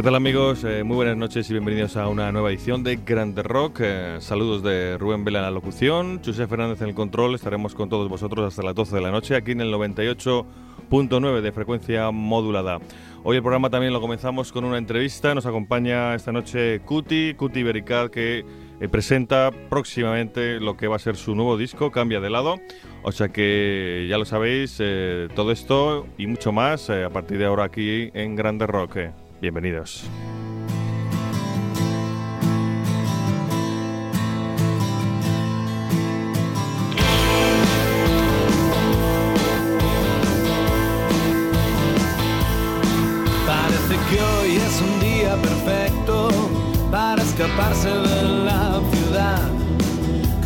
¿Qué tal amigos? Eh, muy buenas noches y bienvenidos a una nueva edición de Grande Rock. Eh, saludos de Rubén Vela en la locución, José Fernández en el control. Estaremos con todos vosotros hasta las 12 de la noche aquí en el 98.9 de frecuencia modulada. Hoy el programa también lo comenzamos con una entrevista. Nos acompaña esta noche Cuti, Cuti Bericat, que eh, presenta próximamente lo que va a ser su nuevo disco, Cambia de lado. O sea que ya lo sabéis, todo esto y mucho más a partir de ahora aquí en Grande Rock. Bienvenidos. Parece que hoy es un día perfecto para escaparse de la ciudad,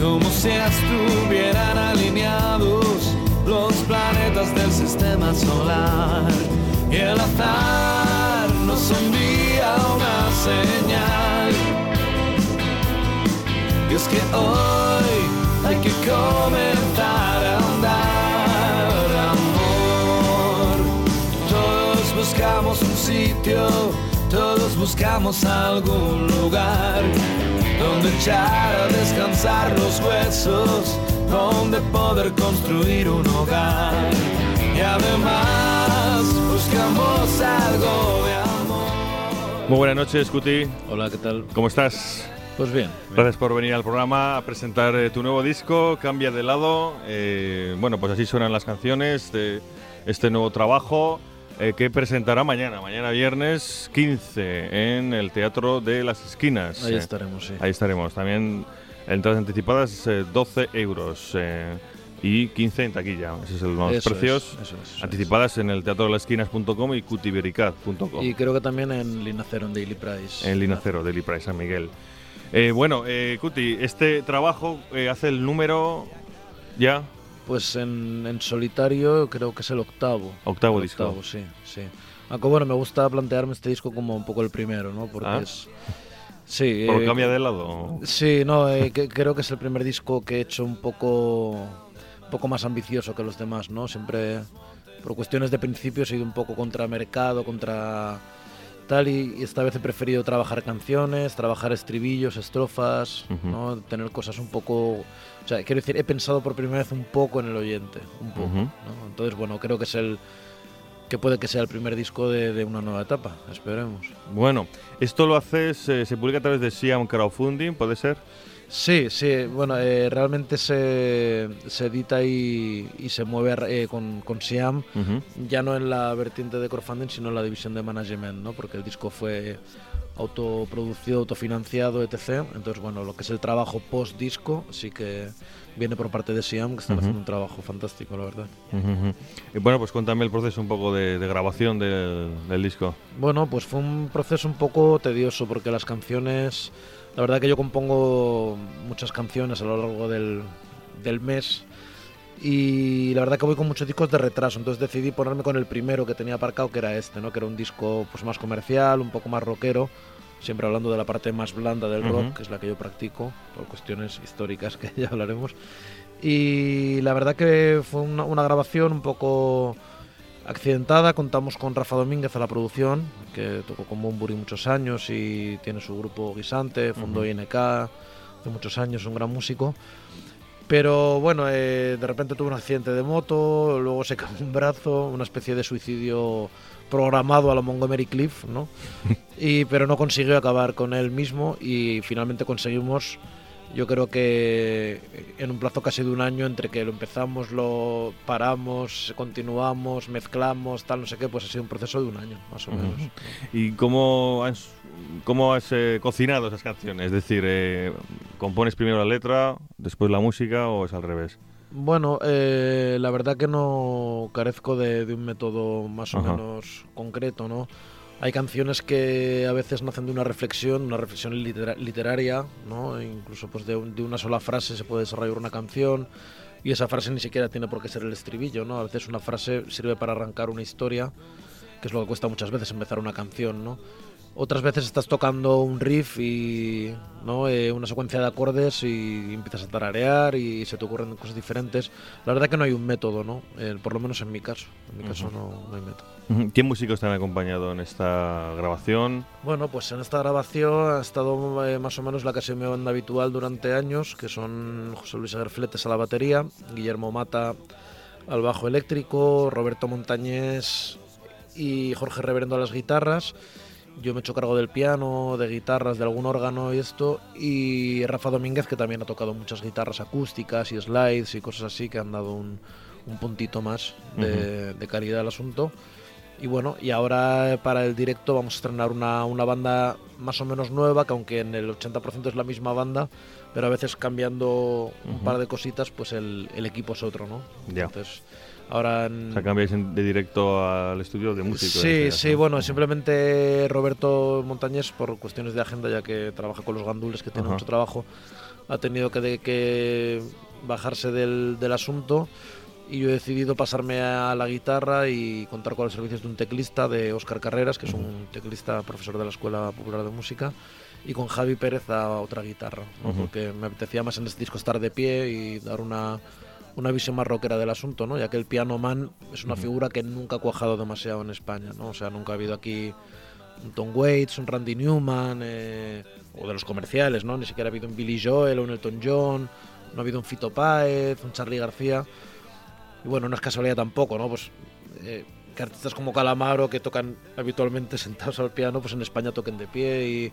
como si estuvieran alineados los planetas del sistema solar y el azar nos envía una señal. Y es que hoy hay que comenzar a andar, amor. Todos buscamos un sitio, todos buscamos algún lugar donde echar a descansar los huesos, donde poder construir un hogar. Y además buscamos algo. Muy buenas noches, Cuti. Hola, ¿qué tal? ¿Cómo estás? Pues bien. Gracias por venir al programa a presentar eh, tu nuevo disco, Cambia de lado. Eh, bueno, pues así suenan las canciones de este nuevo trabajo eh, que presentará mañana, mañana viernes 15, en el Teatro de las Esquinas. Ahí Eh, estaremos, sí. Ahí estaremos. También entradas anticipadas, eh, 12 euros eh, y 15 en taquilla. Esos son los Eso precios. es, eso es, eso Anticipadas en el teatro de las esquinas.com y cutibericat.com. es. Y creo que también en Linacero, en Daily Price. En Lina Cero, Daily Price, San Miguel. Eh, bueno, eh, Cuti, este trabajo eh, hace el número ya, Pues en, en solitario creo que es el octavo. octavo El disco. octavo, sí, sí. Aunque bueno, me gusta plantearme este disco como un poco el primero, ¿no? Porque Ah. es... Sí, ¿Por cambia de lado? Sí, no, que- creo que es el primer disco que he hecho un poco, poco más ambicioso que los demás, ¿no? Siempre, por cuestiones de principio, he sido un poco contra mercado, contra tal, y, y esta vez he preferido trabajar canciones, trabajar estribillos, estrofas, Ujú. ¿no? Tener cosas un poco... O sea, quiero decir, he pensado por primera vez un poco en el oyente, un poco, Ujú. ¿no? Entonces, bueno, creo que es el... que puede que sea el primer disco de, de una nueva etapa, esperemos. Bueno, esto lo haces, eh, se publica a través de Siam Crowdfunding, ¿puede ser? Sí, sí, bueno, eh, realmente se, se edita y, y se mueve eh, con, con Siam, ya no en la vertiente de crowdfunding, sino en la división de management, ¿no? Porque el disco fue autoproducido, autofinanciado, etc. Entonces, bueno, lo que es el trabajo post-disco sí que viene por parte de Siam, que están Ujú. haciendo un trabajo fantástico, la verdad. Ujú, ujú. Y bueno, pues cuéntame el proceso un poco de, de grabación del, del disco. Bueno, pues fue un proceso un poco tedioso porque las canciones, la verdad que yo compongo muchas canciones a lo largo del, del mes y la verdad que voy con muchos discos de retraso, entonces decidí ponerme con el primero que tenía aparcado, que era este, ¿no? que era un disco pues más comercial, un poco más rockero, siempre hablando de la parte más blanda del rock, Ujú. que es la que yo practico, por cuestiones históricas que ya hablaremos. Y la verdad que fue una, una grabación un poco accidentada. Contamos con Rafa Domínguez a la producción, que tocó con Bumburi muchos años y tiene su grupo Guisante, fundó Ujú. INK hace muchos años, un gran músico. Pero bueno, eh, de repente tuvo un accidente de moto, luego se cayó un brazo, una especie de suicidio programado a la Montgomery Cliff, ¿no? Y, pero no consiguió acabar con él mismo y finalmente conseguimos, yo creo que en un plazo casi de un año, entre que lo empezamos, lo paramos, continuamos, mezclamos, tal, no sé qué, pues ha sido un proceso de un año, más o menos. ¿Y cómo has, cómo has eh, cocinado esas canciones? Es decir, eh, ¿compones primero la letra, después la música o es al revés? Bueno, eh, la verdad que no carezco de, de un método más o Ajá. menos concreto, ¿no? hay canciones que a veces nacen de una reflexión, una reflexión litera- literaria, ¿no? E incluso pues de, un- de una sola frase se puede desarrollar una canción y esa frase ni siquiera tiene por qué ser el estribillo, ¿no? A veces una frase sirve para arrancar una historia, que es lo que cuesta muchas veces empezar una canción, ¿no? Otras veces estás tocando un riff y ¿no? Eh, una secuencia de acordes y empiezas a tararear y se te ocurren cosas diferentes. La verdad que no hay un método, ¿no? Eh, por lo menos en mi caso. En mi caso Ujú. no, no hay método. ¿Qué músicos te han acompañado en esta grabación? Bueno, pues en esta grabación ha estado eh, más o menos la que mi banda habitual durante años, que son José Luis Aguerfletes a la batería, Guillermo Mata al bajo eléctrico, Roberto Montañés y Jorge Reverendo a las guitarras. Yo me he hecho cargo del piano, de guitarras, de algún órgano y esto. Y Rafa Domínguez, que también ha tocado muchas guitarras acústicas y slides y cosas así, que han dado un, un puntito más de, de calidad al asunto. Y bueno, y ahora eh, para el directo vamos a estrenar una, una banda más o menos nueva, que aunque en el 80% es la misma banda, pero a veces cambiando un Ujú. par de cositas, pues el, el equipo es otro, ¿no? Ya. Entonces, ahora. O sea, cambiáis de directo al estudio de músico. en Sí, este caso, sí, ¿no? bueno, simplemente Roberto Montañés, por cuestiones de agenda, ya que trabaja con los gandules, que tiene Ajá. mucho trabajo, ha tenido que, de- que bajarse del, del asunto y yo he decidido pasarme a la guitarra y contar con los servicios de un teclista, de Óscar Carreras, que es un teclista profesor de la Escuela Popular de Música, y con Javi Pérez a otra guitarra, ¿no? Ujú. porque me apetecía más en este disco estar de pie y dar una, una visión más rockera del asunto, ¿no? ya que el piano man es una figura que nunca ha cuajado demasiado en España, ¿no? o sea, nunca ha habido aquí un Tom Waits, un Randy Newman, eh, o de los comerciales, ¿no? ni siquiera ha habido un Billy Joel o un Elton John, no ha habido un Fito Páez, un Charlie García, y bueno, no es casualidad tampoco, ¿no? Pues eh, que artistas como Calamaro, que tocan habitualmente sentados al piano, pues en España toquen de pie y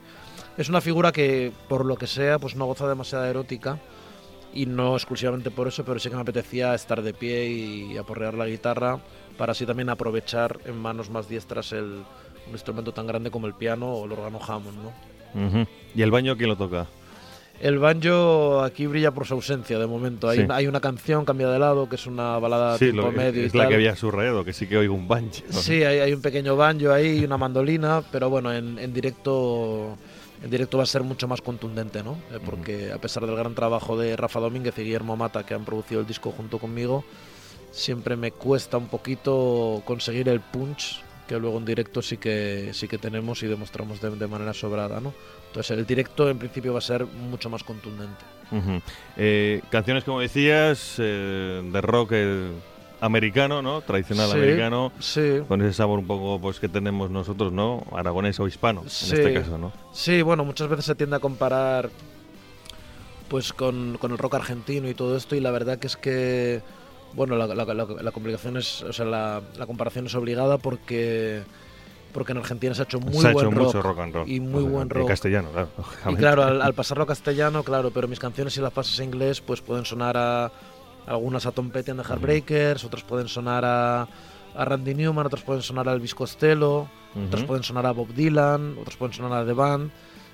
es una figura que, por lo que sea, pues no goza demasiada erótica y no exclusivamente por eso, pero sí que me apetecía estar de pie y aporrear la guitarra para así también aprovechar en manos más diestras el, un instrumento tan grande como el piano o el órgano Hammond, ¿no? ¿Y el baño quién lo toca? El banjo aquí brilla por su ausencia de momento. Hay, Sí. una, hay una canción, Cambia de lado, que es una balada Sí, tipo lo- medio y es la tal. que había subrayado, que sí que oigo un banjo. Sí, hay, hay un pequeño banjo ahí y una mandolina, pero bueno, en, en directo en directo va a ser mucho más contundente, ¿no? Eh, porque a pesar del gran trabajo de Rafa Domínguez y Guillermo Mata, que han producido el disco junto conmigo, siempre me cuesta un poquito conseguir el punch que luego en directo sí que sí que tenemos y demostramos de, de manera sobrada, ¿no? Entonces el directo en principio va a ser mucho más contundente. Eh, canciones, como decías, eh, de rock eh, americano, ¿no? Tradicional Sí, americano. Sí. Con ese sabor un poco pues que tenemos nosotros, ¿no? Aragonés o hispano, Sí. en este caso, ¿no? Sí, bueno, muchas veces se tiende a comparar pues con, con el rock argentino y todo esto y la verdad que es que bueno, la, la- la- la complicación es, o sea, la, comparación es obligada porque porque en Argentina se ha hecho muy Se ha buen hecho rock, mucho rock and roll. y muy buen En rock. castellano, claro. Y claro, al, al pasarlo a castellano, claro, pero mis canciones si las pasas a inglés, pues pueden sonar a algunas a Tom Petty and the Heartbreakers, otras pueden sonar a, a Randy Newman, otras pueden sonar a Elvis Costello, otras Ujú. pueden sonar a Bob Dylan, otras pueden sonar a The Band.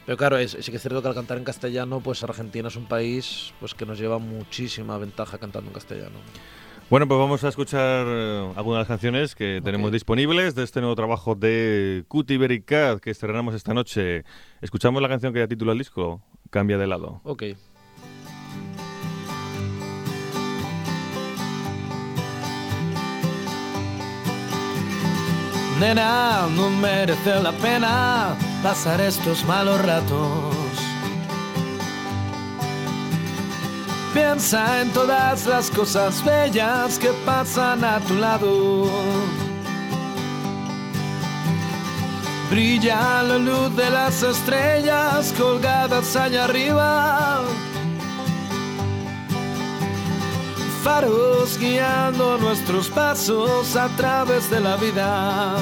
Pero claro, es- sí que es cierto que al cantar en castellano, pues Argentina es un país pues que nos lleva muchísima ventaja cantando en castellano. Bueno, pues vamos a escuchar eh, algunas de las canciones que tenemos Ok. disponibles de este nuevo trabajo de Cutie Berry Cat que estrenamos esta noche. Escuchamos la canción que da título al disco, Cambia de lado. Ok. Nena, no merece la pena pasar estos malos ratos. Piensa en todas las cosas bellas que pasan a tu lado. Brilla la luz de las estrellas colgadas allá arriba. Faros guiando nuestros pasos a través de la vida.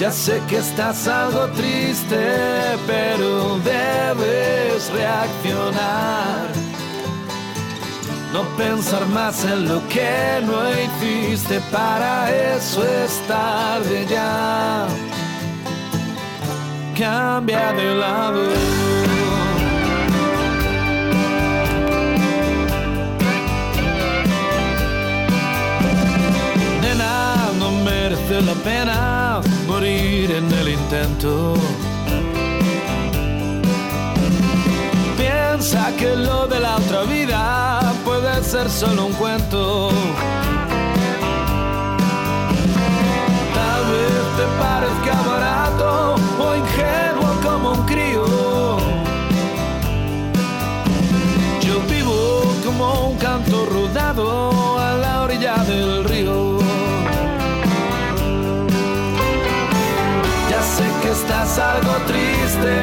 Ya sé que estás algo triste, pero debes reaccionar. No pensar más en lo que no hiciste, para eso es tarde ya. Cambia de lado. Nena, no me merece la pena en el intento. Piensa que lo de la otra vida puede ser solo un cuento. Estás algo triste,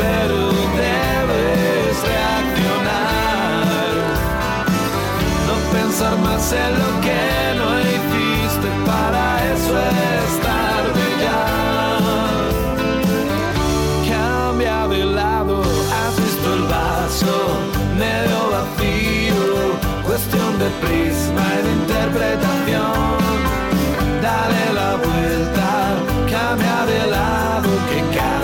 pero debes reaccionar. No pensar más en lo que no hiciste, para eso es tarde ya. Cambia de lado, has visto el vaso medio vacío, cuestión de prisma y de interpretación. Dale la vuelta, que cada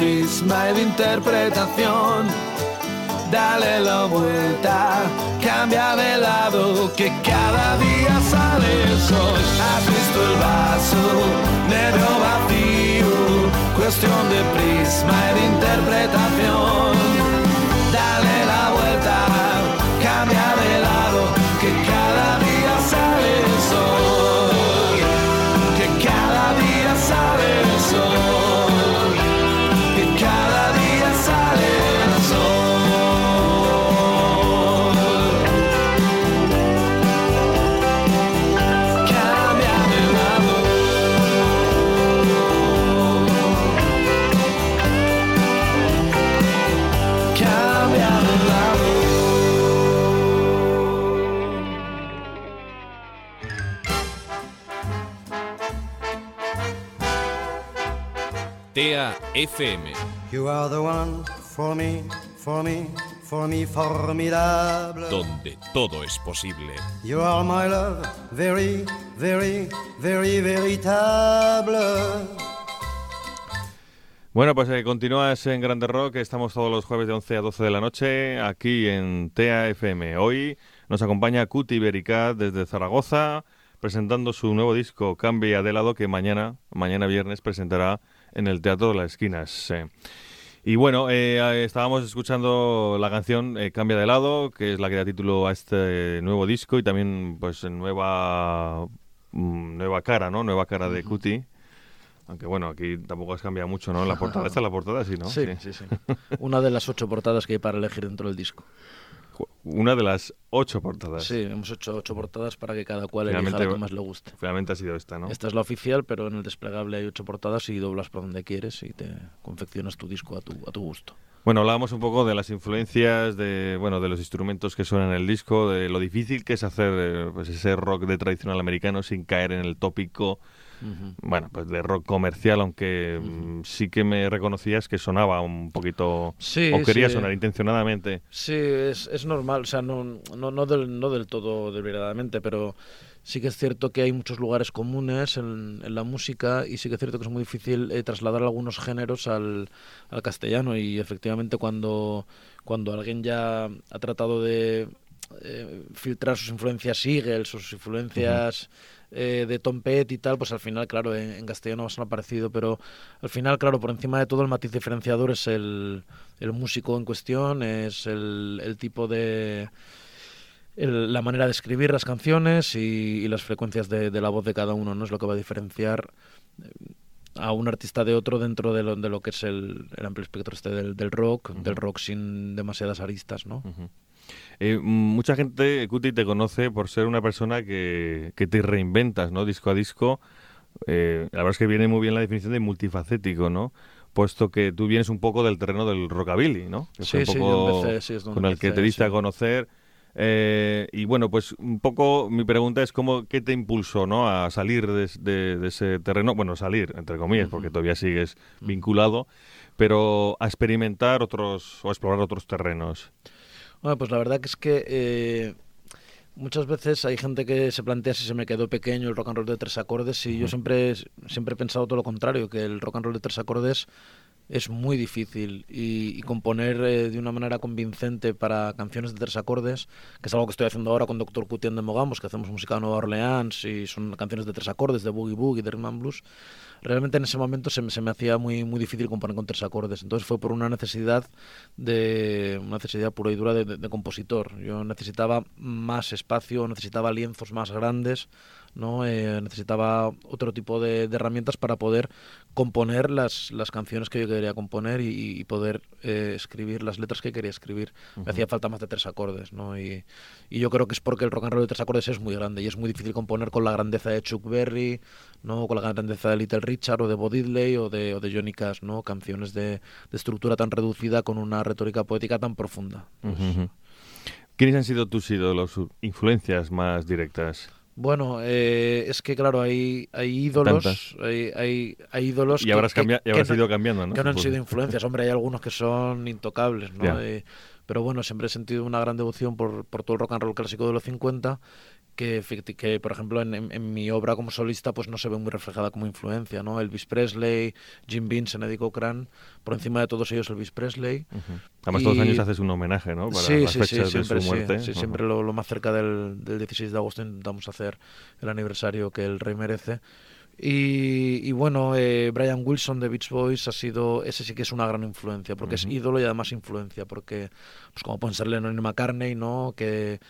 prisma de interpretación. Dale la vuelta, cambia de lado, que cada día sale el sol. Has visto el vaso medio vacío, cuestión de prisma y de interpretación. TEA FM. You are the one for me, for me, for me formidable. donde todo es posible. You are my love, very, very, very véritable. Bueno, pues eh, continúas en Grande Rock, estamos todos los jueves de 11 a 12 de la noche aquí en TAFM. Hoy nos acompaña Cuti Bericat desde Zaragoza presentando su nuevo disco Cambia de lado que mañana, mañana viernes presentará en el Teatro de las Esquinas. eh. Y bueno, eh, eh, estábamos escuchando la canción eh, Cambia de lado, que es la que da título a este nuevo disco y también pues nueva mm, nueva cara, ¿no? Nueva cara de Cuti. Aunque bueno, aquí tampoco has cambiado mucho, ¿no? La portada, esta es la portada, sí, ¿no? Sí, sí, sí. Una de las ocho portadas que hay para elegir dentro del disco. Una de las ocho portadas. Sí, hemos hecho ocho portadas para que cada cual elija Finalmente- la que más le guste. Finalmente ha sido esta, ¿no? Esta es la oficial, pero en el desplegable hay ocho portadas y doblas por donde quieres y te confeccionas tu disco a tu, a tu gusto. Bueno, hablábamos un poco de las influencias, de bueno, de los instrumentos que suenan en el disco, de lo difícil que es hacer eh, pues ese rock de tradicional americano sin caer en el tópico, bueno, pues de rock comercial, aunque mm, sí que me reconocías que sonaba un poquito Sí, o quería sí. sonar intencionadamente. Sí, es, es normal, o sea, no, no, no, del, no del todo deliberadamente, pero sí que es cierto que hay muchos lugares comunes en, en la música y sí que es cierto que es muy difícil eh, trasladar algunos géneros al, al castellano y efectivamente cuando, cuando alguien ya ha tratado de eh, filtrar sus influencias Siegel, sus influencias eh, de Tom Petty y tal, pues al final, claro, en, en castellano va a sonar parecido, pero al final, claro, por encima de todo el matiz diferenciador es el, el músico en cuestión, es el, el tipo de... el- la manera de escribir las canciones y, y las frecuencias de, de la voz de cada uno, ¿no? Es lo que va a diferenciar eh, a un artista de otro dentro de lo, de lo que es el, el amplio espectro este del, del rock, del rock sin demasiadas aristas, ¿no? Eh, mucha gente, Cuti, te conoce por ser una persona que, que te reinventas, ¿no? Disco a disco. Eh, la verdad es que viene muy bien la definición de multifacético, ¿no? Puesto que tú vienes un poco del terreno del rockabilly, ¿no? Que Sí, un sí, poco yo empecé, sí, es donde con el que te diste sí. a conocer. Eh, y bueno, pues un poco mi pregunta es cómo, ¿qué te impulsó ¿no? a salir de, de- de ese terreno? Bueno, salir, entre comillas, porque todavía sigues vinculado, pero a experimentar otros o a explorar otros terrenos. Bueno, pues la verdad que es que eh, muchas veces hay gente que se plantea si se me quedó pequeño el rock and roll de tres acordes y yo siempre, siempre he pensado todo lo contrario, que el rock and roll de tres acordes es muy difícil y, y componer eh, de una manera convincente para canciones de tres acordes, que es algo que estoy haciendo ahora con Dr. Cutian de Mogamos, que hacemos música de Nueva Orleans y son canciones de tres acordes, de boogie boogie, de rhythm blues. Realmente en ese momento se se me hacía muy, muy difícil componer con tres acordes. Entonces fue por una necesidad de una necesidad pura y dura de, de- de compositor. Yo necesitaba más espacio, necesitaba lienzos más grandes, ¿no? Eh, necesitaba otro tipo de, de herramientas para poder componer las, las canciones que yo quería componer y, y poder eh, escribir las letras que quería escribir. Me hacía falta más de tres acordes, ¿no? Y, y yo creo que es porque el rock and roll de tres acordes es muy grande y es muy difícil componer con la grandeza de Chuck Berry, ¿no? Con la grandeza de Little Richard o de Bo Diddley o de, o de Johnny Cash, ¿no? Canciones de, de estructura tan reducida con una retórica poética tan profunda. Pues. ¿Quiénes han sido tus ídolos, influencias más directas? Bueno, eh, es que claro, hay, hay ídolos, hay, hay, hay ídolos Y que- habrás, que- y habrás ido cambiando, ¿no? que no han sido influencias. Hombre, hay algunos que son intocables, ¿no? Eh, pero bueno, siempre he sentido una gran devoción por, por todo el rock and roll clásico de los 50, que, que por ejemplo, en, en- en mi obra como solista pues no se ve muy reflejada como influencia, ¿no? Elvis Presley, Jim Vincent, Eddie Cochran, por encima de todos ellos Elvis Presley. Ujú. Además, todos los años haces un homenaje, ¿no? Para sí, las sí, sí, fechas de siempre, su sí, muerte. sí, siempre lo, lo más cerca del, del 16 de agosto intentamos hacer el aniversario que el rey merece. Y, y bueno, eh, Brian Wilson de Beach Boys ha sido, ese sí que es una gran influencia, porque es ídolo y además influencia, porque pues como pueden ser Lennon y McCartney, ¿no? Que,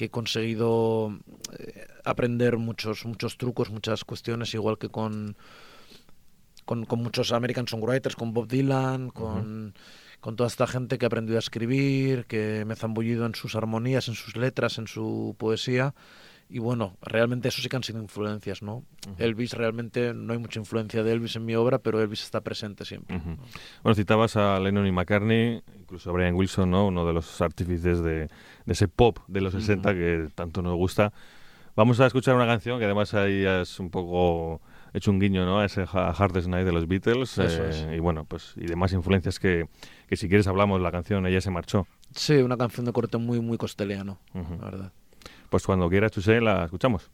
que he conseguido eh, aprender muchos, muchos trucos, muchas cuestiones, igual que con, con, con muchos American Songwriters, con Bob Dylan, con, con toda esta gente que ha aprendido a escribir, que me he zambullido en sus armonías, en sus letras, en su poesía. Y bueno, realmente eso sí que han sido influencias, ¿no? Elvis realmente no hay mucha influencia de Elvis en mi obra, pero Elvis está presente siempre. Ujú. Bueno, citabas a Lennon y McCartney, incluso a Brian Wilson, ¿no? Uno de los artífices de, de ese pop de los 60 que tanto nos gusta. Vamos a escuchar una canción que además ahí has un poco hecho un guiño, ¿no? A ese Ha- Hardest Night de los Beatles. Eso eh, es. Y bueno, pues y demás influencias que, que si quieres hablamos la canción Ella se marchó. Sí, una canción de corte muy, muy costeliano, la verdad. Pues cuando quieras, Chusé, la escuchamos.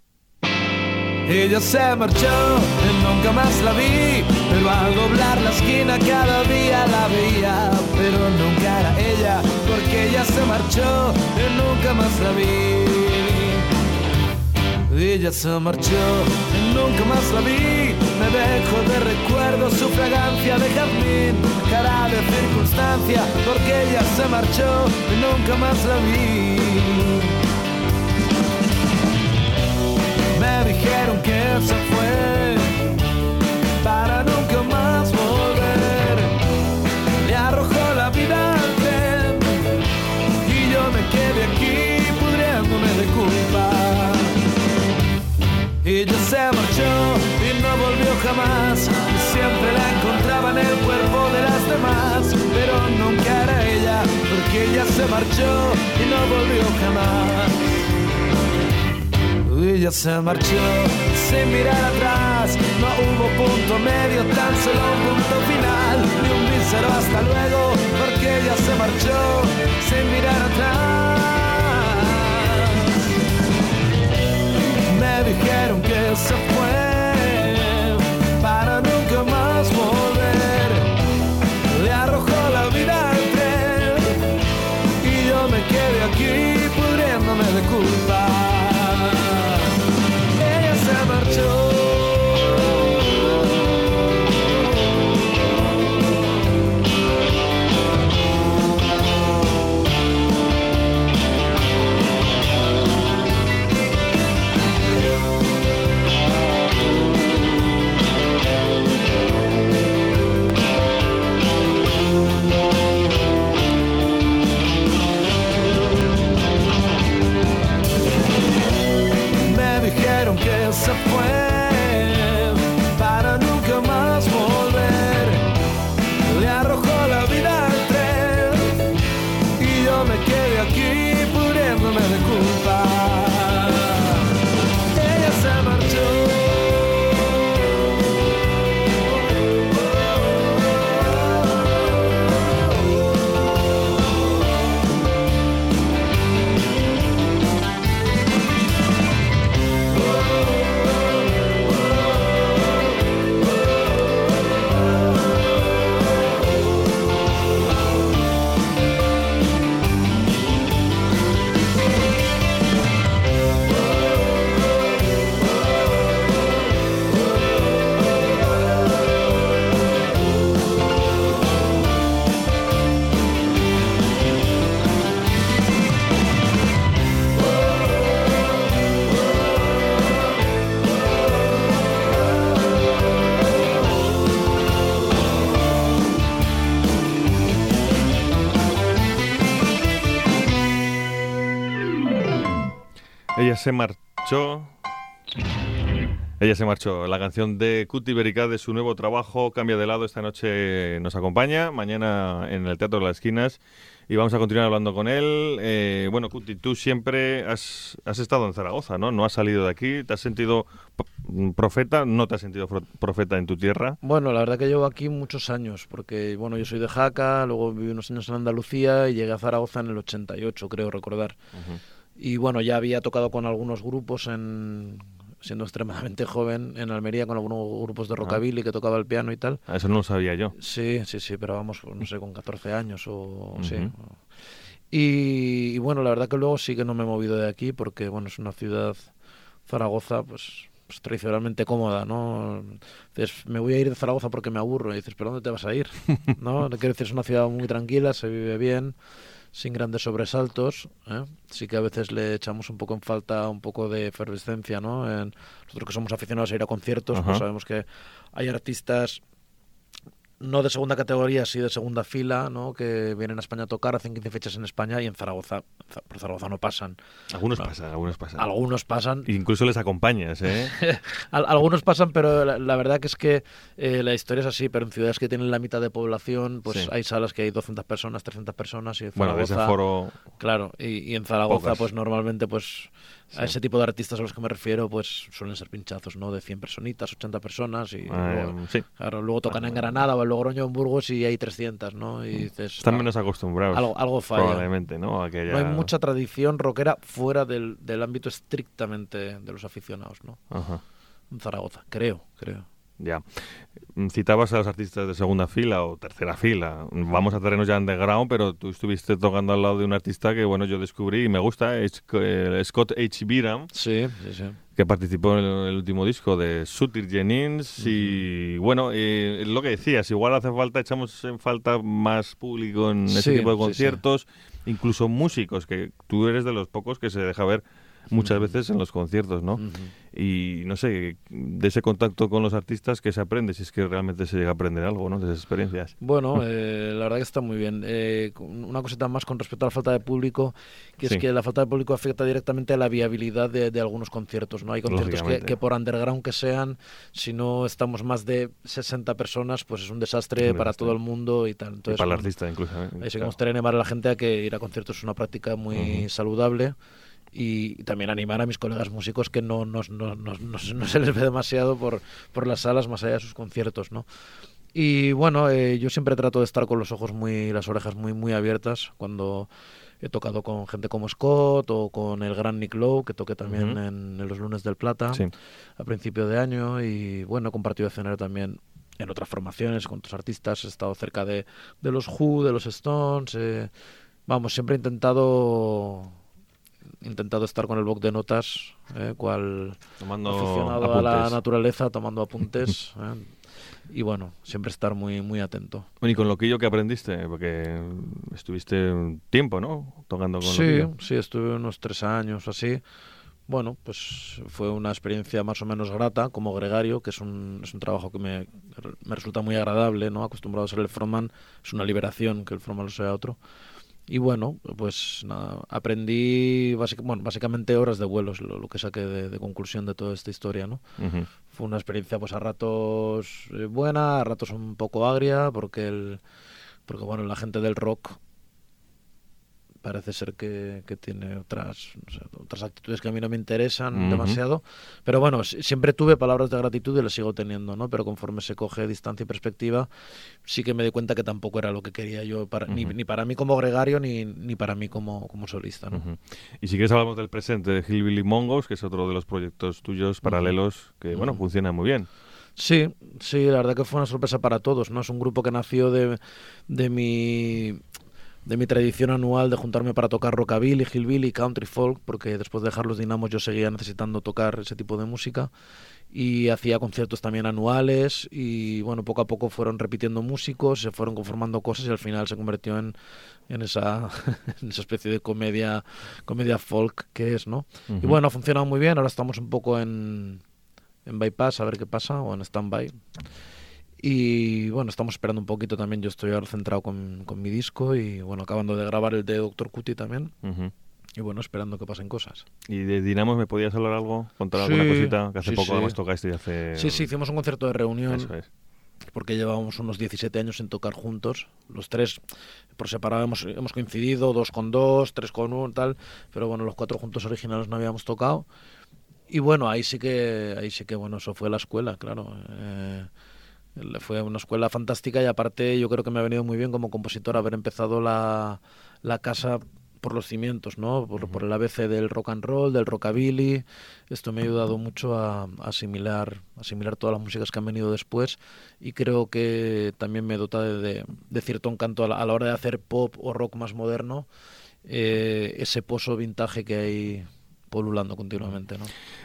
Ella se marchó y nunca más la vi, pero al doblar la esquina cada día la veía, pero nunca era ella, porque ella se marchó y nunca más la vi. Ella se marchó y nunca más la vi, me dejó de recuerdo su fragancia de jazmín, cara de circunstancia, porque ella se marchó y nunca más la vi. Dijeron que se fue para nunca más volver. Le arrojó la vida al tren y yo me quedé aquí pudriéndome de culpa. Ella se marchó y no volvió jamás. Y siempre la encontraba en el cuerpo de las demás, pero nunca era ella, porque ella se marchó y no volvió jamás. Ella se marchó sin mirar atrás. No hubo punto medio, tan solo un punto final. Ni un mísero hasta luego, porque ella se marchó sin mirar atrás. Me dijeron que se fue se marchó. Ella se marchó. La canción de Cuti Bericá de su nuevo trabajo cambia de lado. Esta noche nos acompaña. Mañana en el Teatro de las Esquinas. Y vamos a continuar hablando con él. Eh, bueno, Cuti, tú siempre has, has, estado en Zaragoza, ¿no? No has salido de aquí. ¿Te has sentido profeta? ¿No te has sentido profeta en tu tierra? Bueno, la verdad que llevo aquí muchos años. Porque, bueno, yo soy de Jaca, luego viví unos años en Andalucía y llegué a Zaragoza en el 88, creo recordar. Uh-huh. Y bueno, ya había tocado con algunos grupos en siendo extremadamente joven en Almería con algunos grupos de rockabilly que tocaba el piano y tal. Eso no lo sabía yo. Sí, sí, sí, pero vamos, no sé, con 14 años o sí. Y, y, bueno, la verdad que luego sí que no me he movido de aquí porque bueno, es una ciudad Zaragoza, pues, pues tradicionalmente cómoda, ¿no? Dices, me voy a ir de Zaragoza porque me aburro y dices, ¿pero dónde te vas a ir? ¿No? Quiero decir, es una ciudad muy tranquila, se vive bien sin grandes sobresaltos. ¿eh? Sí que a veces le echamos un poco en falta un poco de efervescencia, ¿no? En, nosotros que somos aficionados a ir a conciertos, pues sabemos que hay artistas no de segunda categoría, sí de segunda fila, ¿no? que vienen a España a tocar, hacen 15 fechas en España y en Zaragoza, por Zaragoza no pasan. Algunos pasan, algunos pasan. Algunos pasan. Incluso les acompañas, ¿eh? algunos pasan, pero la, verdad que es que eh, la historia es así, pero en ciudades que tienen la mitad de población, pues hay salas que hay 200 personas, 300 personas y Bueno, de ese foro... Claro, y, y en Zaragoza pues normalmente pues a ese tipo de artistas a los que me refiero, pues suelen ser pinchazos, ¿no? De 100 personitas, 80 personas y ah, luego, claro, luego tocan en Granada o en Logroño en Burgos y hay 300, ¿no? Y dices, Están menos acostumbrados. Algo, algo falla. Probablemente, ¿no? Aquella... No hay mucha tradición rockera fuera del, del ámbito estrictamente de los aficionados, ¿no? Ajá. En Zaragoza, creo, creo. Ya. Citabas a los artistas de segunda fila o tercera fila. Vamos a terrenos ya underground, pero tú estuviste tocando al lado de un artista que, bueno, yo descubrí y me gusta, es Scott H. Biram. Sí, sí, sí. Que participó en el, último disco de Sutil Jennings. Y bueno, eh, lo que decías, igual hace falta, echamos en falta más público en ese tipo de conciertos, incluso músicos, que tú eres de los pocos que se deja ver muchas veces en los conciertos, ¿no? Y no sé, de ese contacto con los artistas, ¿qué se aprende? Si es que realmente se llega a aprender algo, ¿no? De esas experiencias. Bueno, eh, la verdad que está muy bien. Eh, una cosita más con respecto a la falta de público, que es que la falta de público afecta directamente a la viabilidad de, algunos conciertos, ¿no? Hay conciertos que, por underground que sean, si no estamos más de 60 personas, pues es un desastre para todo el mundo y tal. Entonces, para el artista incluso. ¿eh? Sí que a la gente a que ir a conciertos es una práctica muy saludable y también animar a mis colegas músicos que no, no, no, no, se les ve demasiado por, por las salas más allá de sus conciertos, ¿no? Y bueno, eh, yo siempre trato de estar con los ojos muy, las orejas muy, muy abiertas cuando he tocado con gente como Scott o con el gran Nick Lowe, que toqué también en, Los Lunes del Plata a principio de año. Y bueno, he compartido escenario también en otras formaciones con otros artistas. He estado cerca de, de los Who, de los Stones. Eh, vamos, siempre he intentado intentado estar con el book de notas, eh, cual tomando aficionado a la naturaleza, tomando apuntes. Eh, y bueno, siempre estar muy muy atento. y con Loquillo que aprendiste, porque estuviste un tiempo, ¿no? Tocando con Sí, sí, estuve unos tres años así. Bueno, pues fue una experiencia más o menos grata como gregario, que es un, es un trabajo que me, me resulta muy agradable, ¿no? Acostumbrado a ser el frontman, es una liberación que el frontman lo sea otro. Y bueno, pues nada, aprendí bueno, básicamente horas de vuelos, lo, que saqué de, conclusión de toda esta historia, ¿no? Fue una experiencia pues a ratos eh, buena, a ratos un poco agria, porque el porque bueno, la gente del rock parece ser que, tiene otras, otras actitudes que a mí no me interesan demasiado. Pero bueno, siempre tuve palabras de gratitud y las sigo teniendo, ¿no? Pero conforme se coge distancia y perspectiva, sí que me di cuenta que tampoco era lo que quería yo, para, ni, ni, para mí como gregario, ni, ni para mí como, como solista, ¿no? Y si quieres hablamos del presente, de Hillbilly Mongos, que es otro de los proyectos tuyos paralelos que, bueno, funciona muy bien. Sí, sí, la verdad que fue una sorpresa para todos, ¿no? Es un grupo que nació de, de mi de mi tradición anual de juntarme para tocar rockabilly, hillbilly, country folk, porque después de dejar los dinamos yo seguía necesitando tocar ese tipo de música y hacía conciertos también anuales y bueno, poco a poco fueron repitiendo músicos, se fueron conformando cosas y al final se convirtió en, en, esa, en esa especie de comedia, comedia folk que es, ¿no? Y bueno, ha funcionado muy bien, ahora estamos un poco en, en bypass a ver qué pasa o en stand-by. Y bueno, estamos esperando un poquito también. Yo estoy ahora centrado con, con mi disco y bueno, acabando de grabar el de Doctor Cutie también. y bueno, esperando que pasen cosas. ¿Y de Dinamos me podías hablar algo? ¿Contar alguna Sí, cosita? Que hace sí, poco sí. además tocaste y hace... Sí, sí, hicimos un concierto de reunión Eso es. porque llevábamos unos 17 años sin tocar juntos. Los tres por separado hemos, hemos coincidido, dos con dos, tres con uno, tal, pero bueno, los cuatro juntos originales no habíamos tocado. Y bueno, ahí sí que, ahí sí que bueno, eso fue la escuela, claro. Eh, fue una escuela fantástica y aparte yo creo que me ha venido muy bien como compositor haber empezado la, la casa por los cimientos, ¿no? Por, por el ABC del rock and roll, del rockabilly. Esto me ha ayudado mucho a, a asimilar, asimilar todas las músicas que han venido después y creo que también me dota de, de- de cierto encanto a la, a la hora de hacer pop o rock más moderno, eh, ese pozo vintage que hay polulando continuamente, ¿no?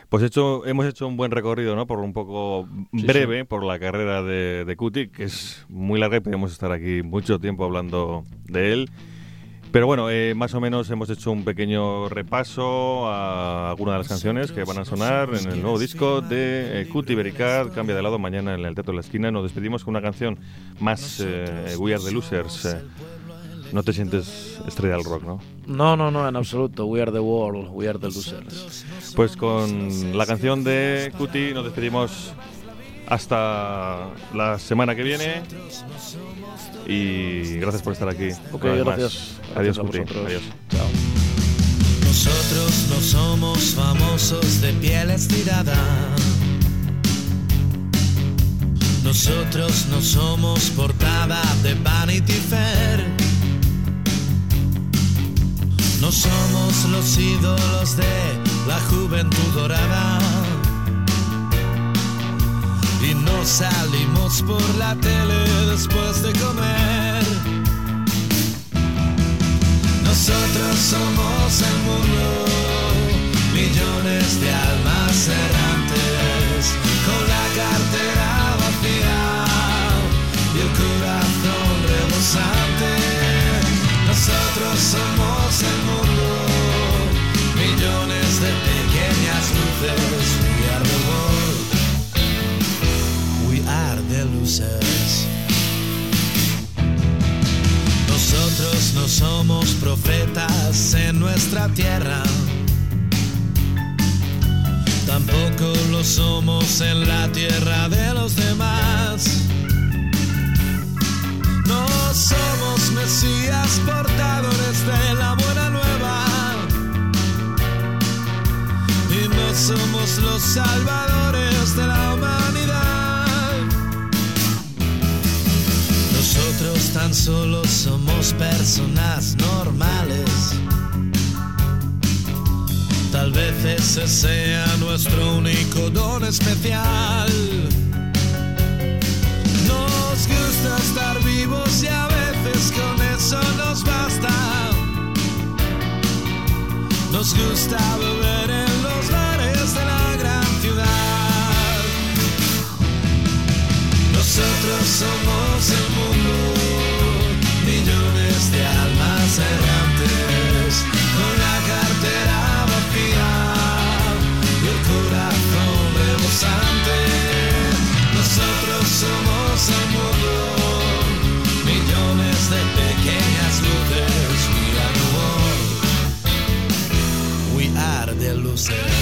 Pues hecho, hemos hecho un buen recorrido, ¿no? Por un poco Sí, breve, por la carrera de, de Cuti, que es muy larga y podemos estar aquí mucho tiempo hablando de él. Pero bueno, eh, más o menos hemos hecho un pequeño repaso a algunas de las canciones que van a sonar en el nuevo disco de eh, Cuti Bericat, Cambia de lado mañana en el Teatro de la Esquina. Nos despedimos con una canción más eh, We Are the Losers. No te sientes estrella del rock, ¿no? No, no, no, en absoluto. We are the world, we are the losers. Pues con la canción de Cuti nos despedimos hasta la semana que viene. Y gracias por estar aquí. Ok, gracias. Adiós, Gracias a Cuti. Adiós. Chao. Nosotros no somos famosos de piel estirada. Nosotros no somos portada de Vanity Fair. No somos los ídolos de la juventud dorada. Y no salimos por la tele después de comer. Nosotros somos el mundo, millones de almas errantes, en la tierra de los demás. No somos mesías portadores de la buena nueva. Y no somos los salvadores de la humanidad. Nosotros tan solo somos personas normales. Tal vez ese sea nuestro único don especial. Nos gusta estar vivos y a veces con eso nos basta. Nos gusta beber en los bares de la gran ciudad. Nosotros somos el mundo, millones de almas errantes, Nosotros somos el mundo, millones de pequeñas luces. We are the world, we are the losers.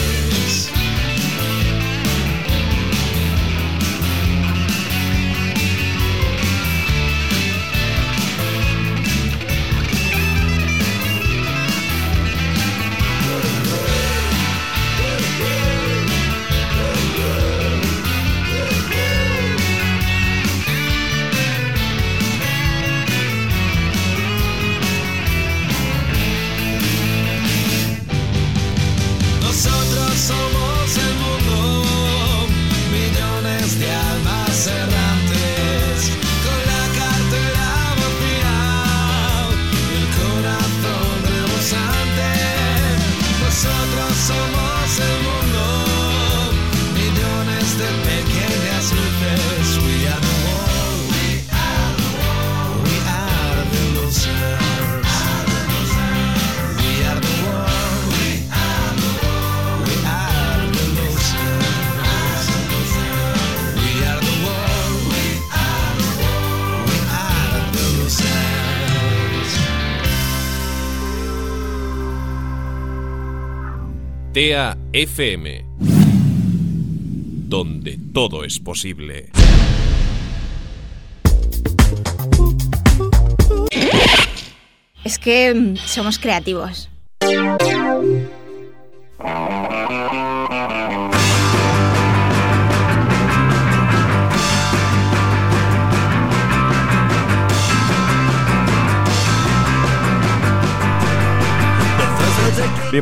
FM, donde todo es posible. Es que mm, somos creativos.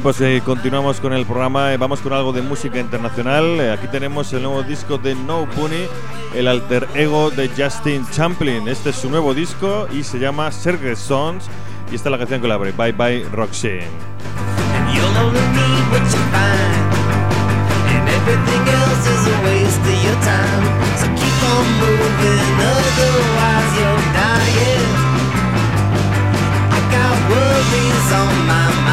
Pues eh, continuamos con el programa. Eh, vamos con algo de música internacional. Eh, aquí tenemos el nuevo disco de No Bunny, el alter ego de Justin Champlin. Este es su nuevo disco y se llama Serge Sons. Y esta es la canción que la abre: Bye Bye Roxanne. And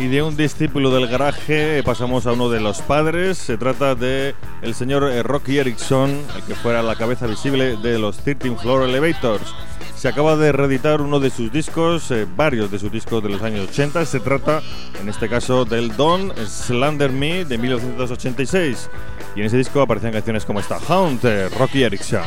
Y de un discípulo del garaje eh, pasamos a uno de los padres. Se trata de el señor eh, Rocky Erickson, el que fuera la cabeza visible de los 13 Floor Elevators. Se acaba de reeditar uno de sus discos, eh, varios de sus discos de los años 80. Se trata, en este caso, del Don Slander Me de 1986. Y en ese disco aparecen canciones como esta, Haunted, Rocky Erickson.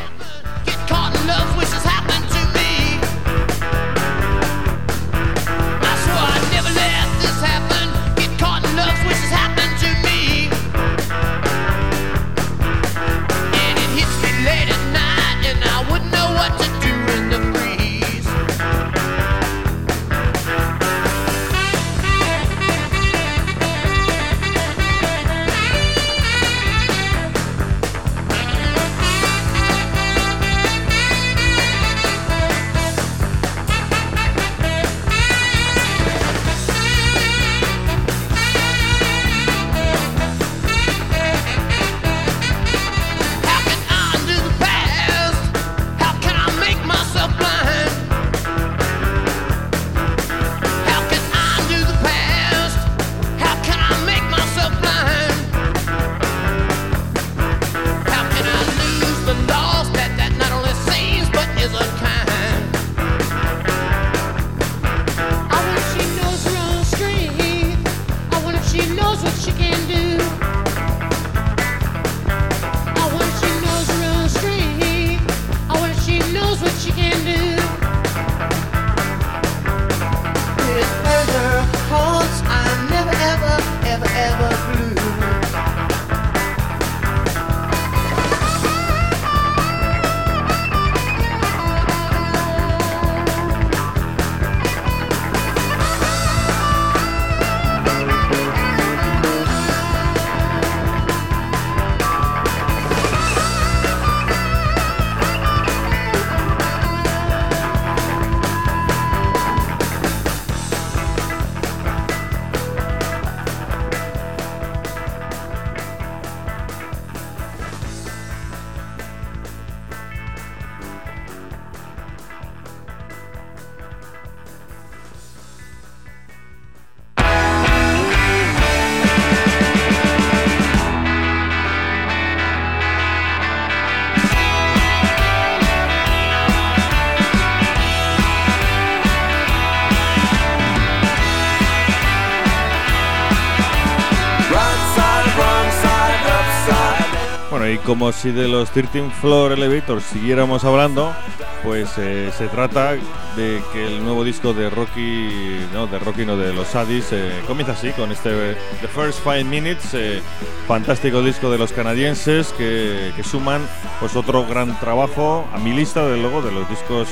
Como si de los 13 Floor Elevators siguiéramos hablando, pues eh, se trata de que el nuevo disco de Rocky, no, de Rocky, no, de los Sadis, eh, comienza así, con este The First Five Minutes, eh, fantástico disco de los canadienses que, que suman pues otro gran trabajo a mi lista, de luego, de los discos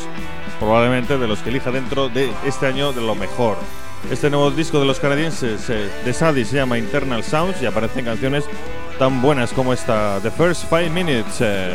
probablemente de los que elija dentro de este año de lo mejor. Este nuevo disco de los canadienses eh, de Sadie se llama Internal Sounds y aparecen canciones tan buenas como esta, The First Five Minutes. eh.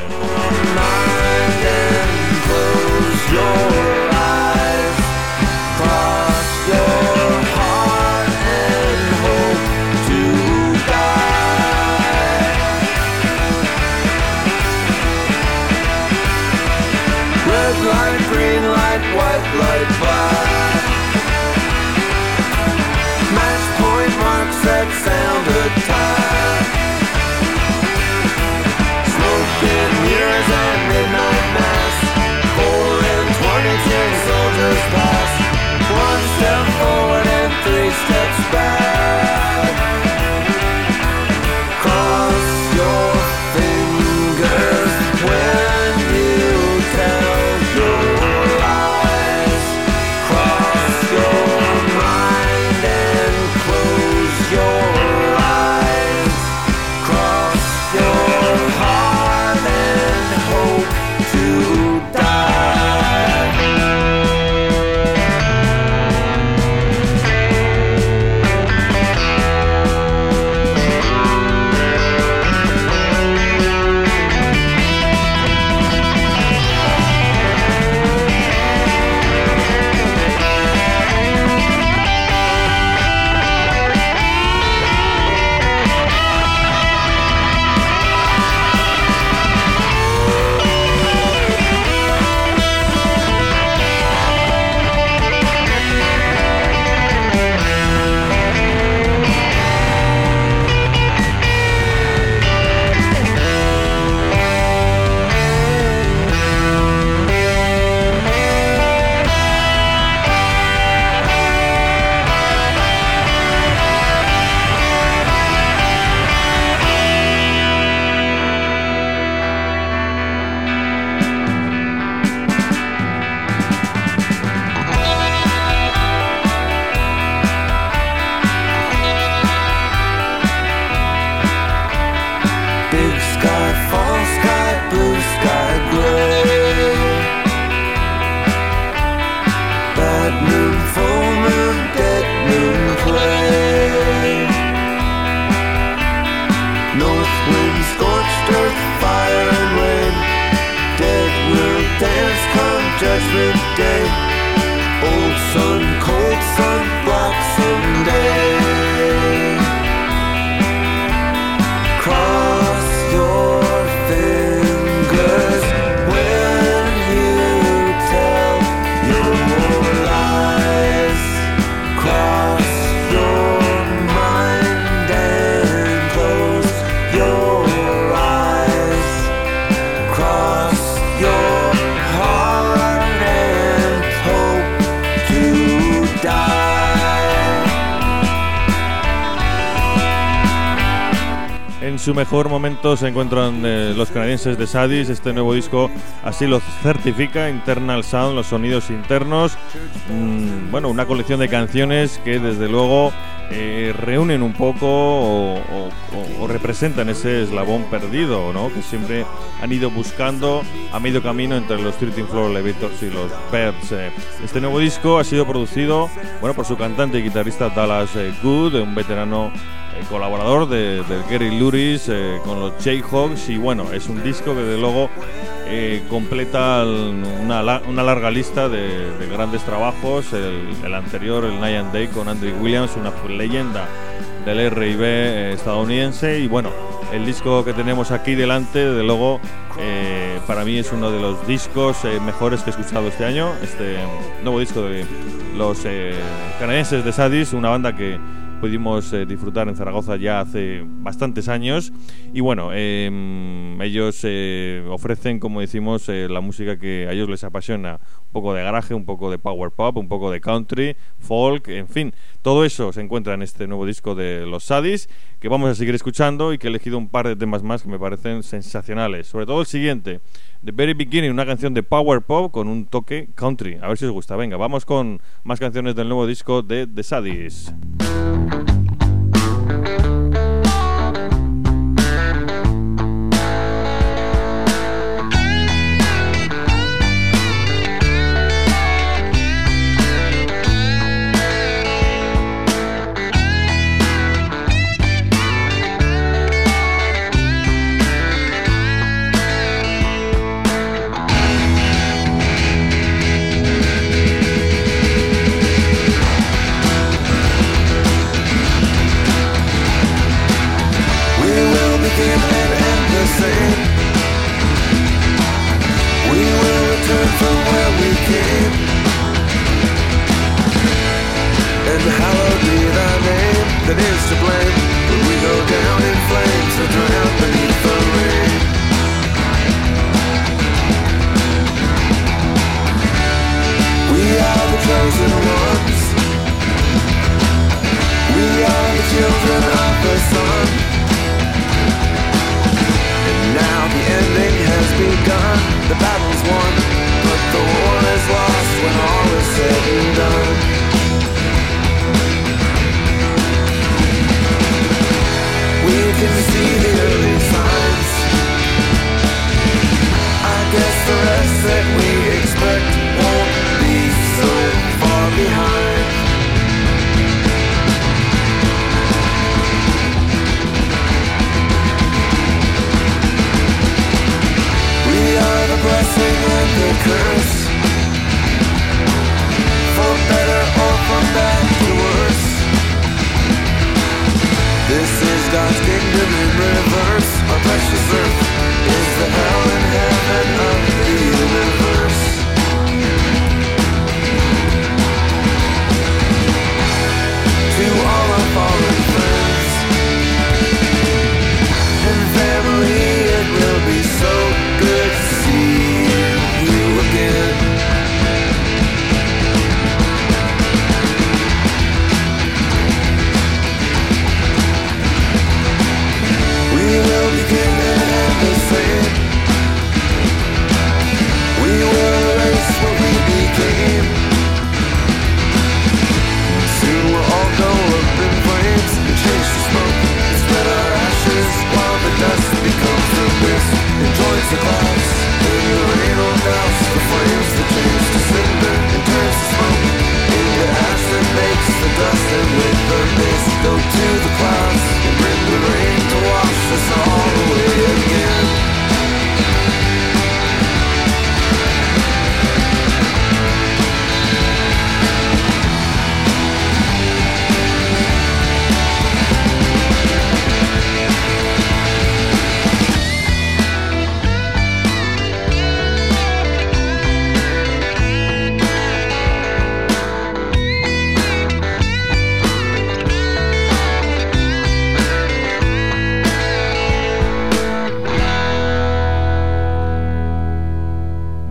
Su mejor momento se encuentran eh, los canadienses de Sadis. Este nuevo disco así lo certifica. Internal Sound, los sonidos internos. Mm, bueno, una colección de canciones que desde luego eh, reúnen un poco o, o- o- representan ese eslabón perdido, ¿no? Que siempre han ido buscando a medio camino entre los 13 Floor Elevators y los Birds. eh. Este nuevo disco ha sido producido, bueno, por su cantante y guitarrista Dallas eh, Good, un veterano eh, colaborador de, de Gary Luris eh, con los Jayhawks y bueno, es un disco que desde luego eh, completa una, una larga lista de, de grandes trabajos. El, el anterior, el Night and Day con Andrew Williams, una leyenda del R&B eh, estadounidense y bueno, el disco que tenemos aquí delante, desde luego, eh, para mí es uno de los discos mejores que he escuchado este año. Este nuevo disco de los canadienses de Sadis, una banda que, pudimos eh, disfrutar en Zaragoza ya hace bastantes años. Y bueno, em, ellos eh, ofrecen, como decimos, eh, la música que a ellos les apasiona. Un poco de garaje, un poco de power pop, un poco de country, folk, en fin. Todo eso se encuentra en este nuevo disco de Los Sadis, que vamos a seguir escuchando y que he elegido un par de temas más que me parecen sensacionales. Sobre todo el siguiente, The Very Beginning, una canción de power pop con un toque country. A ver si os gusta. Venga, vamos con más canciones del nuevo disco de The Sadis. That is to blame. When we go down in flames or drown beneath the rain. We are the chosen ones. We are the children of the sun. And now the ending has begun. The battle's won, but the war is lost when all is said and done. Can see the early signs. I guess the rest that we expect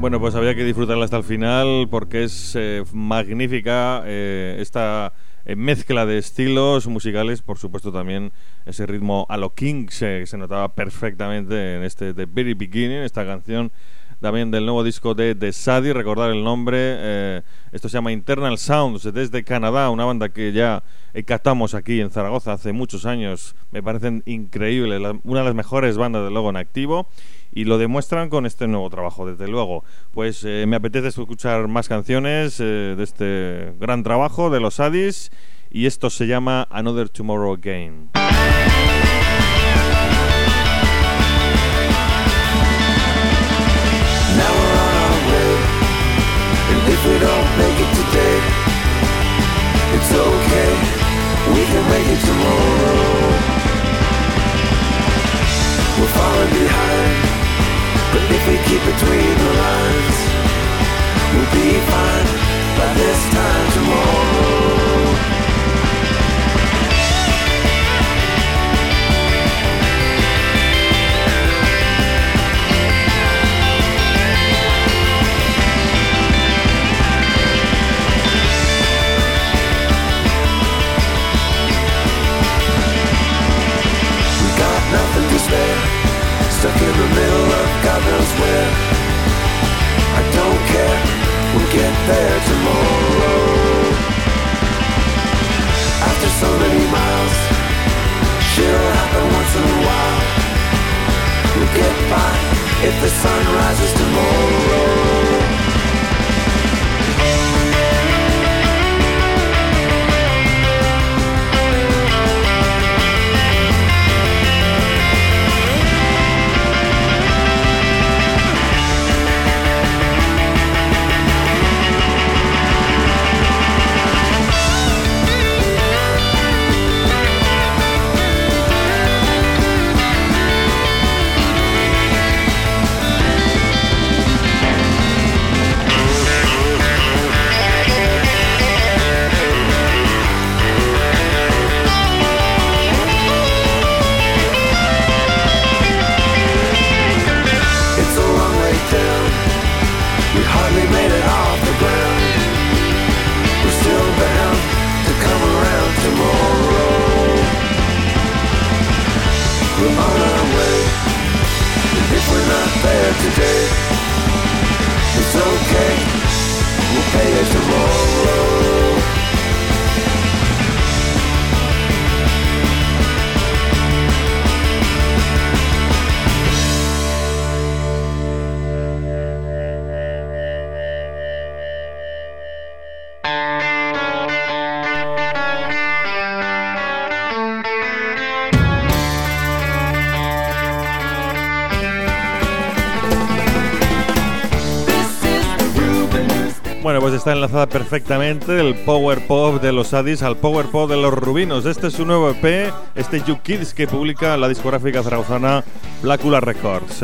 Bueno, pues había que disfrutarla hasta el final porque es eh, magnífica eh, esta eh, mezcla de estilos musicales, por supuesto también ese ritmo a lo Kings eh, que se notaba perfectamente en este The Very Beginning, esta canción también del nuevo disco de The Sadie, recordar el nombre, eh, esto se llama Internal Sounds desde Canadá, una banda que ya eh, catamos aquí en Zaragoza hace muchos años, me parecen increíbles, la- una de las mejores bandas de logo en activo y lo demuestran con este nuevo trabajo, desde luego. Pues eh, me apetece escuchar más canciones eh, de este gran trabajo de los Addis y esto se llama Another Tomorrow Again. Tomorrow. We're falling behind. But if we keep between the lines We'll be fine by this time tomorrow nothing to spare Stuck in the middle of others where I don't care, we'll get there tomorrow. After so many miles Shit'll happen once in a while. We'll get by if the sun rises tomorrow. Está enlazada perfectamente del power pop de los Addis al power pop de los Rubinos. Este es su nuevo EP, este You Kids que publica la discográfica zaragozana Blácula Records.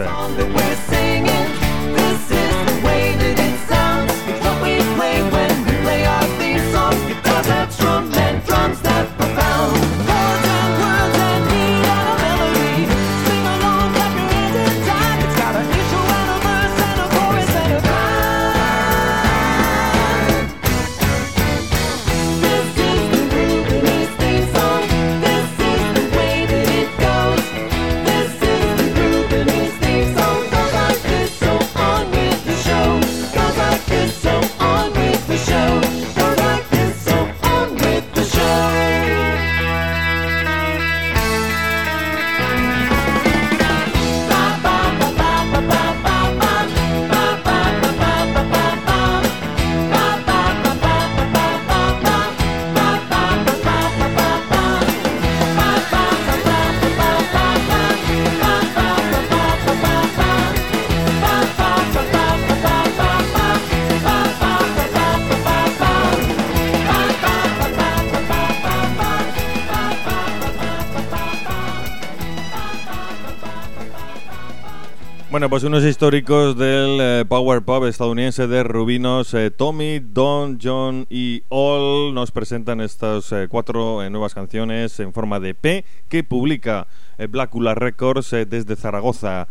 Pues unos históricos del eh, power pop estadounidense de Rubinos, eh, Tommy, Don, John y All nos presentan estas eh, cuatro eh, nuevas canciones en forma de P que publica Blácula Records desde Zaragoza.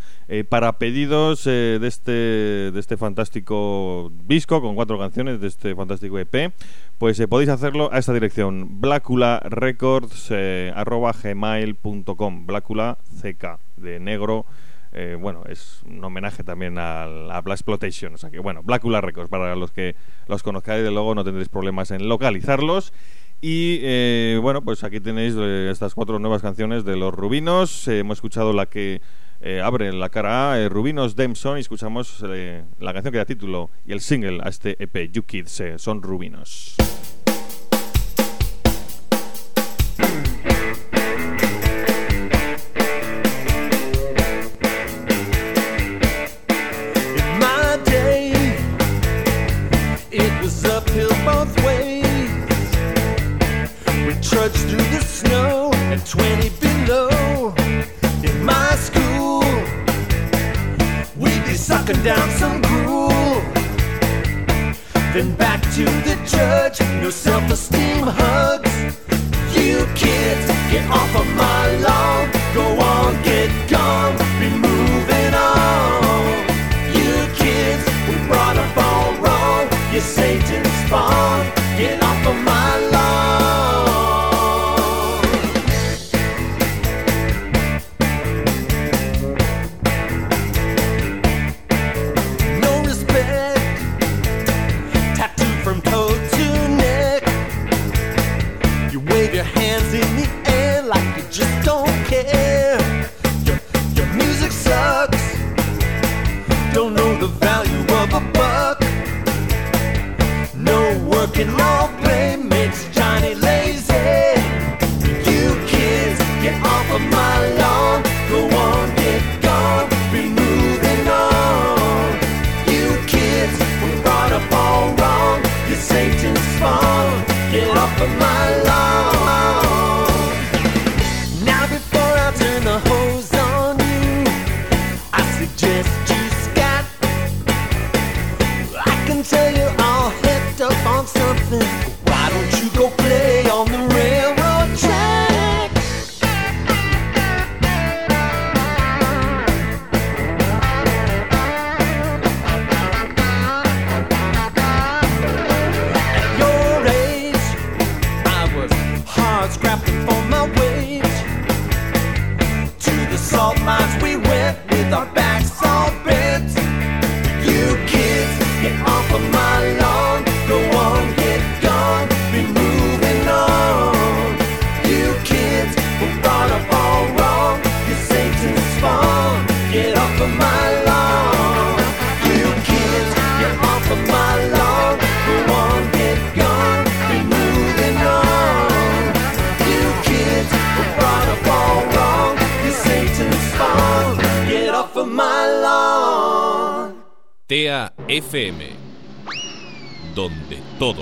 Para pedidos de, este, de este fantástico disco con cuatro canciones de este fantástico EP, pues podéis hacerlo a esta dirección, blácularecords.gmail.com, Blácula CK, de negro. Eh, bueno, es un homenaje también a, a Black Exploitation. O sea que, bueno, Blácula Records, para los que los conozcáis, de luego no tendréis problemas en localizarlos. Y eh, bueno, pues aquí tenéis eh, estas cuatro nuevas canciones de los Rubinos. Hemos escuchado la que abre la cara A, Rubinos Demson, y escuchamos la canción que da título y el single a este EP, You Kids, son Rubinos.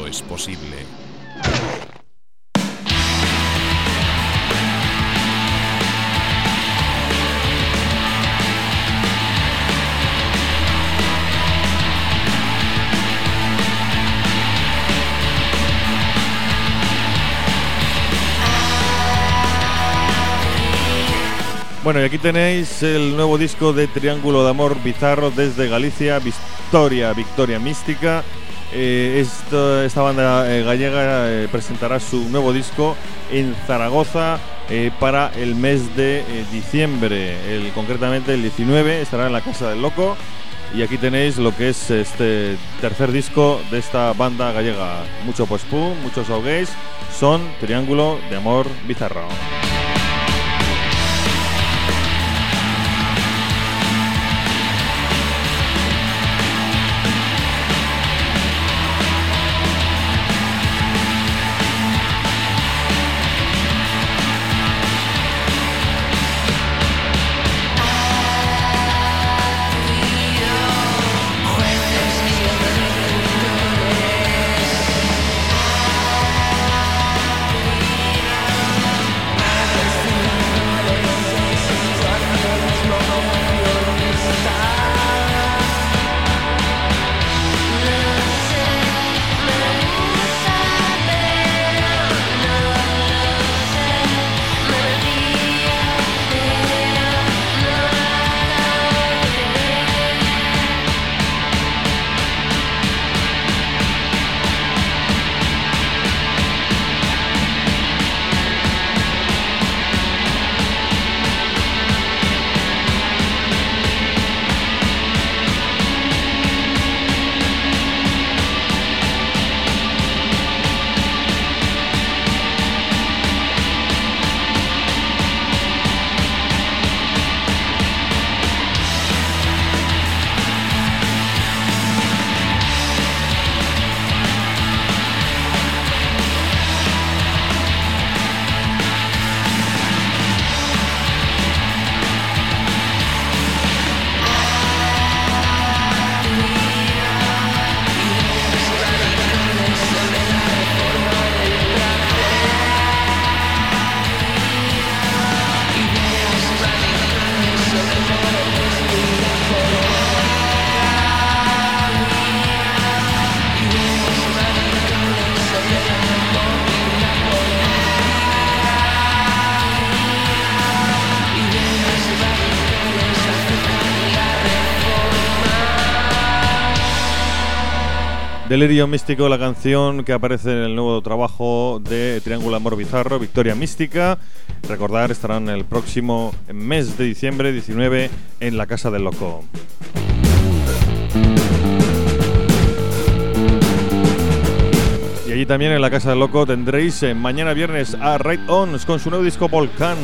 Es posible. Bueno, y aquí tenéis el nuevo disco de Triángulo de Amor Bizarro desde Galicia, Victoria, Victoria Mística. Eh, esta banda eh, gallega eh, presentará su nuevo disco en Zaragoza para el mes de diciembre. El, concretamente el 19 estará en la Casa del Loco. Y aquí tenéis lo que es este tercer disco de esta banda gallega. Mucho post-punk, muchos showgaze. Son Triángulo de Amor Bizarro. Delirio Místico, la canción que aparece en el nuevo trabajo de Triángulo Amor Bizarro, Victoria Mística. Recordar, estarán el próximo mes de diciembre 19 en la Casa del Loco. Y allí también en la Casa del Loco tendréis eh, mañana viernes a Right On con su nuevo disco Volcán.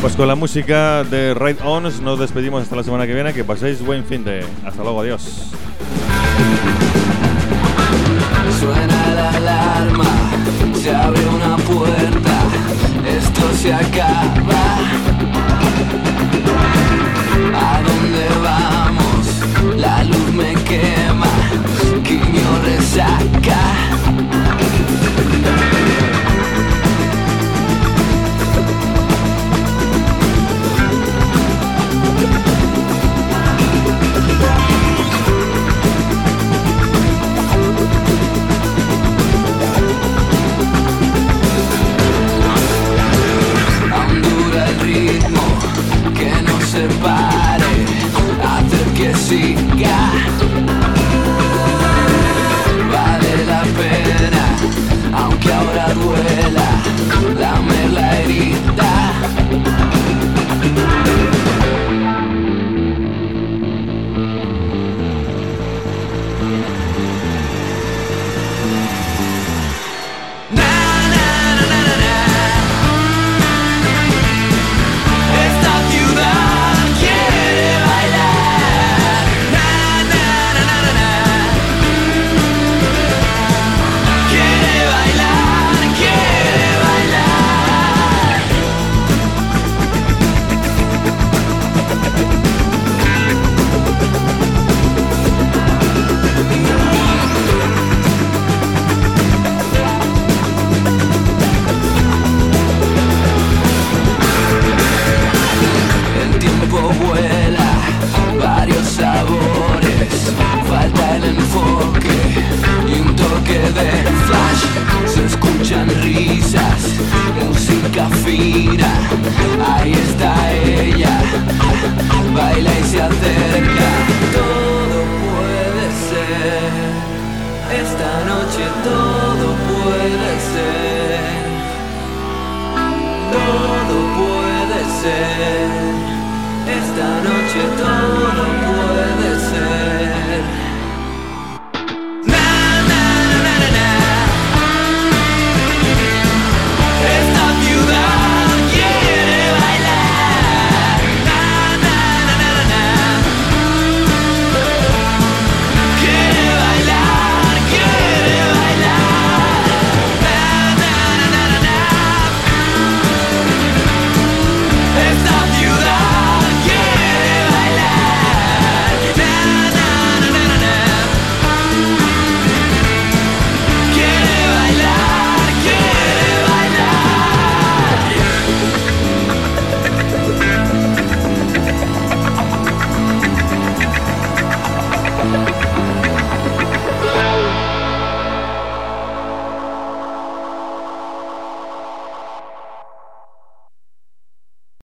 Pues con la música de Ride Ons nos despedimos hasta la semana que viene. Que paséis buen fin de. Hasta luego, adiós. Suena la alarma, se abre una puerta, esto se acaba. ¿A dónde vamos? La luz me quema, quiño resaca. Se pare, hacer que siga. Vale la pena, aunque ahora duela, lamer la herida.